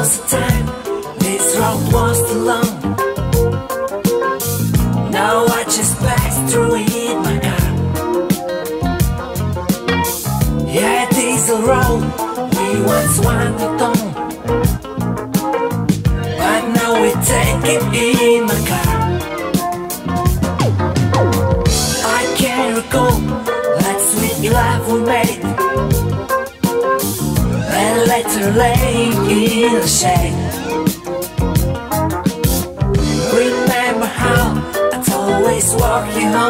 lost time. This road was too long. Now I just pass through it. my car. Yeah, diesel road we once wandered on, but now we take it in my car. Later lay in the shade. Remember how I'd always walk you home.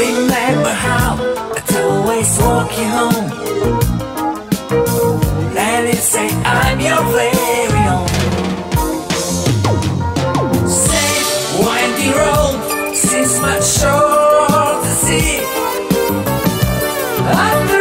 Remember how I always walk you home. Let it say I'm your very. Safe, road to see. I'm